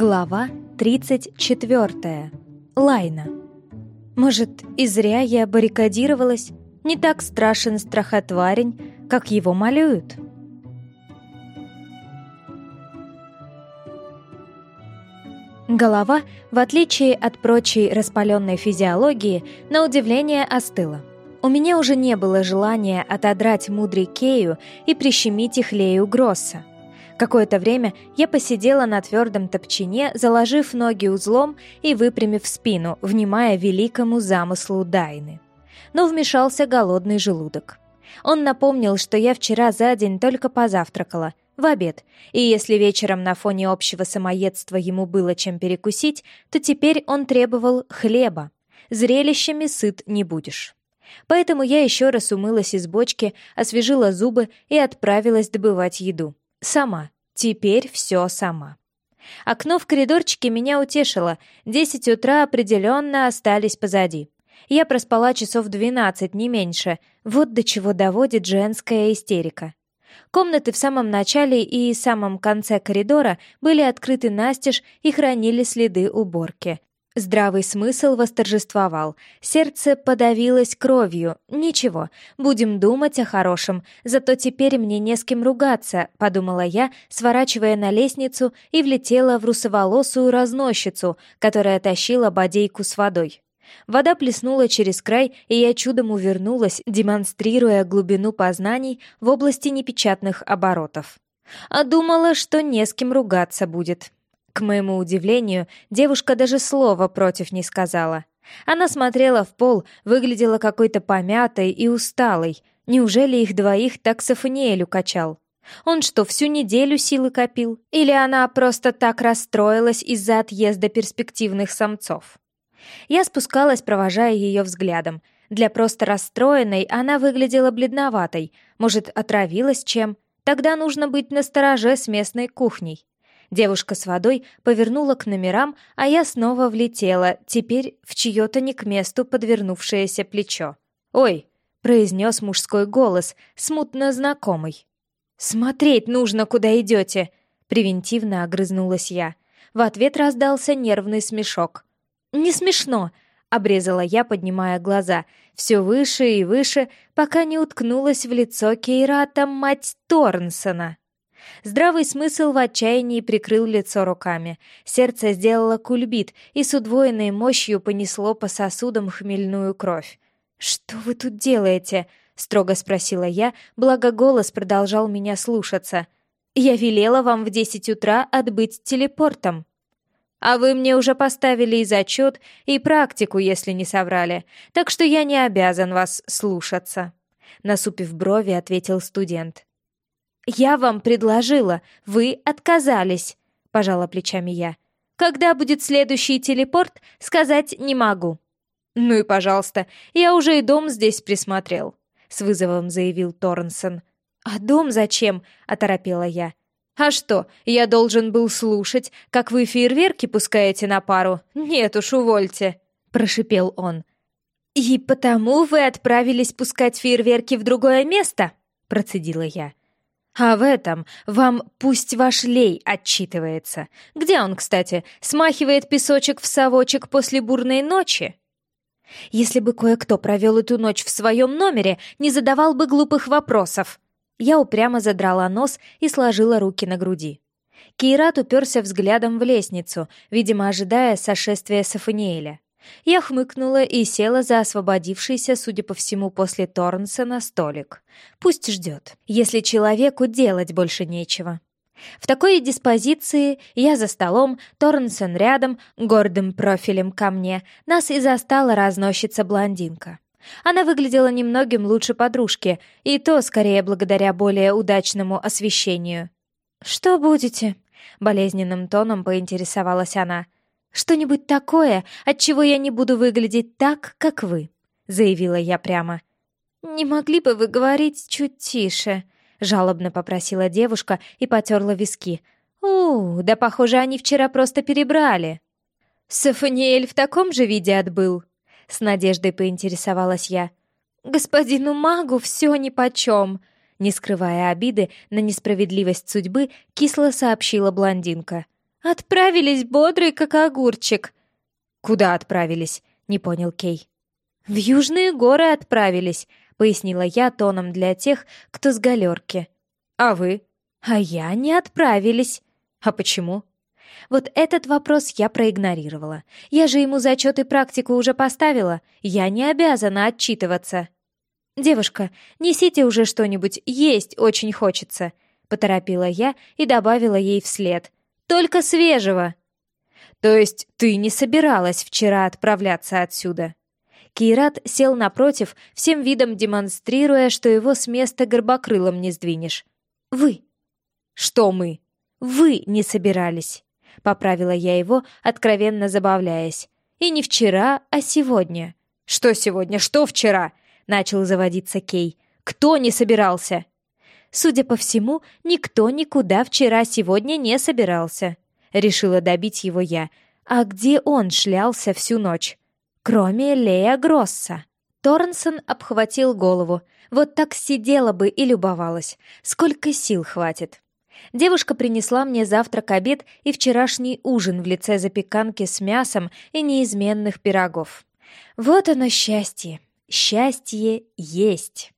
Глава 34. Лайна. Может, и зря я баррикадировалась? Не так страшен страхотварень, как его малюют. Голова, в отличие от прочей распаленной физиологии, на удивление остыла. У меня уже не было желания отодрать мудрый Кею и прищемить их Лею Гросса. Какое-то время я посидела на твердом топчине, заложив ноги узлом и выпрямив спину, внимая великому замыслу Дайны. Но вмешался голодный желудок. Он напомнил, что я вчера за день только позавтракала, в обед, и если вечером на фоне общего самоедства ему было чем перекусить, то теперь он требовал хлеба. Зрелищами сыт не будешь. Поэтому я еще раз умылась из бочки, освежила зубы и отправилась добывать еду. Сама. Теперь все сама. Окно в коридорчике меня утешило. Десять утра определенно остались позади. Я проспала часов двенадцать, не меньше. Вот до чего доводит женская истерика. Комнаты в самом начале и самом конце коридора были открыты настежь и хранили следы уборки. Здравый смысл восторжествовал. Сердце подавилось кровью. Ничего, будем думать о хорошем. Зато теперь мне не с кем ругаться, подумала я, сворачивая на лестницу и влетела в русоволосую разносчицу, которая тащила бодейку с водой. Вода плеснула через край, и я чудом увернулась, демонстрируя глубину познаний в области непечатных оборотов. А думала, что не с кем ругаться будет. К моему удивлению, девушка даже слова против не сказала. Она смотрела в пол, выглядела какой-то помятой и усталой. Неужели их двоих так Сафаниэлю качал? Он что, всю неделю силы копил? Или она просто так расстроилась из-за отъезда перспективных самцов? Я спускалась, провожая ее взглядом. Для просто расстроенной она выглядела бледноватой. Может, отравилась чем? Тогда нужно быть настороже с местной кухней. Девушка с водой повернула к номерам, а я снова влетела, теперь в чье-то не к месту подвернувшееся плечо. «Ой!» — произнес мужской голос, смутно знакомый. «Смотреть нужно, куда идете!» — превентивно огрызнулась я. В ответ раздался нервный смешок. «Не смешно!» — обрезала я, поднимая глаза, все выше и выше, пока не уткнулась в лицо Кейрата, мать Торнсона. Здравый смысл в отчаянии прикрыл лицо руками. Сердце сделало кульбит и с удвоенной мощью понесло по сосудам хмельную кровь. «Что вы тут делаете?» — строго спросила я, благо голос продолжал меня слушаться. «Я велела вам в десять утра отбыть телепортом». «А вы мне уже поставили и зачет, и практику, если не соврали, так что я не обязан вас слушаться», — насупив брови, ответил студент. «Я вам предложила, вы отказались», — пожала плечами я. «Когда будет следующий телепорт, сказать не могу». «Ну и пожалуйста, я уже и дом здесь присмотрел», — с вызовом заявил Торнсон. «А дом зачем?» — оторопела я. «А что, я должен был слушать, как вы фейерверки пускаете на пару? Нет уж, увольте», — прошипел он. «И потому вы отправились пускать фейерверки в другое место?» — процедила я. А в этом вам пусть ваш лей отчитывается. Где он, кстати, смахивает песочек в совочек после бурной ночи? Если бы кое-кто провел эту ночь в своем номере, не задавал бы глупых вопросов. Я упрямо задрала нос и сложила руки на груди. Кейрат уперся взглядом в лестницу, видимо, ожидая сошествия Сафаниэля. Я хмыкнула и села за освободившийся, судя по всему, после Торнсона столик. Пусть ждет, если человеку делать больше нечего. В такой диспозиции я за столом, Торнсон рядом, гордым профилем ко мне, нас и застала разносчица блондинка. Она выглядела немногим лучше подружки, и то скорее благодаря более удачному освещению. «Что будете?» — болезненным тоном поинтересовалась она — «Что-нибудь такое, от чего я не буду выглядеть так, как вы», — заявила я прямо. «Не могли бы вы говорить чуть тише?» — жалобно попросила девушка и потерла виски. «У, да, похоже, они вчера просто перебрали». «Сафаниэль в таком же виде отбыл?» — с надеждой поинтересовалась я. «Господину магу все нипочем», — не скрывая обиды на несправедливость судьбы, кисло сообщила блондинка. Отправились бодрый, как огурчик. Куда отправились? Не понял Кей. В южные горы отправились, пояснила я тоном для тех, кто с галерки. А вы? А я не отправились. А почему? Вот этот вопрос я проигнорировала. Я же ему зачет и практику уже поставила. Я не обязана отчитываться. «Девушка, несите уже что-нибудь, есть очень хочется», — поторопила я и добавила ей вслед. «Только свежего!» «То есть ты не собиралась вчера отправляться отсюда?» Кират сел напротив, всем видом демонстрируя, что его с места горбокрылом не сдвинешь. «Вы». «Что мы?» «Вы не собирались», — поправила я его, откровенно забавляясь. «И не вчера, а сегодня». «Что сегодня? Что вчера?» — начал заводиться Кей. «Кто не собирался?» «Судя по всему, никто никуда вчера-сегодня не собирался», — решила добить его я. «А где он шлялся всю ночь?» «Кроме Лея Гросса». Торнсон обхватил голову. Вот так сидела бы и любовалась. Сколько сил хватит. Девушка принесла мне завтрак-обед и вчерашний ужин в лице запеканки с мясом и неизменных пирогов. Вот оно счастье. Счастье есть.